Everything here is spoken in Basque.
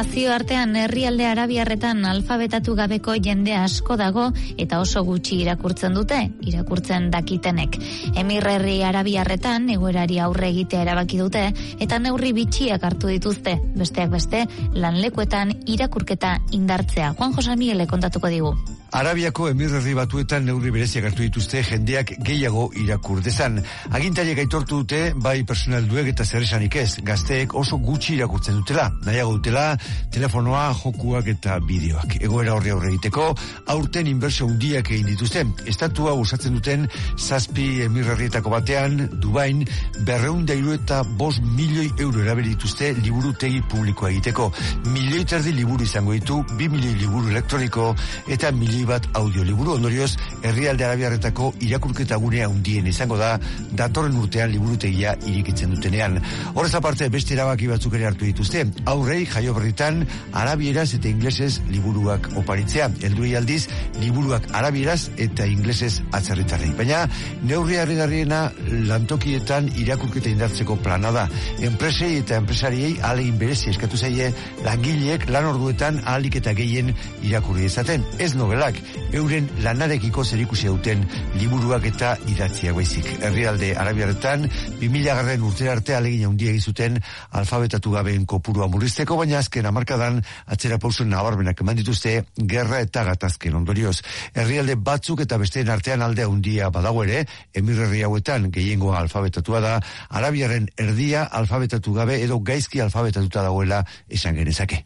Nazioartean herrialde arabiarretan alfabetatu gabeko jende asko dago eta oso gutxi irakurtzen dute, irakurtzen dakitenek. Emir herri arabiarretan egoerari aurre egitea erabaki dute eta neurri bitxiak hartu dituzte, besteak beste lanlekuetan irakurketa indartzea. Juan Josamiele kontatuko digu. Arabiako emirrerri batuetan neurri bereziak hartu dituzte jendeak gehiago irakur dezan. Agintariek aitortu dute, bai personal duek eta zer esanik ez, gazteek oso gutxi irakurtzen dutela. Nahiago dutela, telefonoa, jokuak eta bideoak. Egoera horri aurre egiteko, aurten inbertsio hundiak egin dituzte. Estatua usatzen duten, zazpi emirrerrietako batean, Dubain, berreun dairu eta bos milioi euro eraberi dituzte liburu tegi publikoa egiteko. Milioi terdi liburu izango ditu, bi milioi liburu elektroniko eta milioi bat audioliburu ondorioz herrialde arabiarretako irakurketa gunea undien izango da datorren urtean liburutegia irikitzen dutenean. Horrez aparte beste erabaki batzuk ere hartu dituzte. Aurrei jaio berritan arabieraz eta inglesez liburuak oparitzea. Helduei aldiz liburuak arabieraz eta inglesez atzerritarrei. Baina neurri harrigarriena lantokietan irakurketa indartzeko plana da. Enpresei eta enpresariei alegin berezi eskatu zaie langileek lan orduetan ahalik eta gehien irakurri izaten. Ez novela euren lanarekiko zerikusi duten liburuak eta idatziak baizik. Herrialde Arabiaretan 2000 garren urte arte alegin handia egizuten alfabetatu gabeen kopurua murrizteko, baina azken amarkadan atzera pausun nabarmenak eman dituzte gerra eta gatazken ondorioz. Herrialde batzuk eta besteen artean alde handia badago ere, emirrerri hauetan gehiengoa alfabetatua da, Arabiaren erdia alfabetatu gabe edo gaizki alfabetatuta dagoela esan genezake.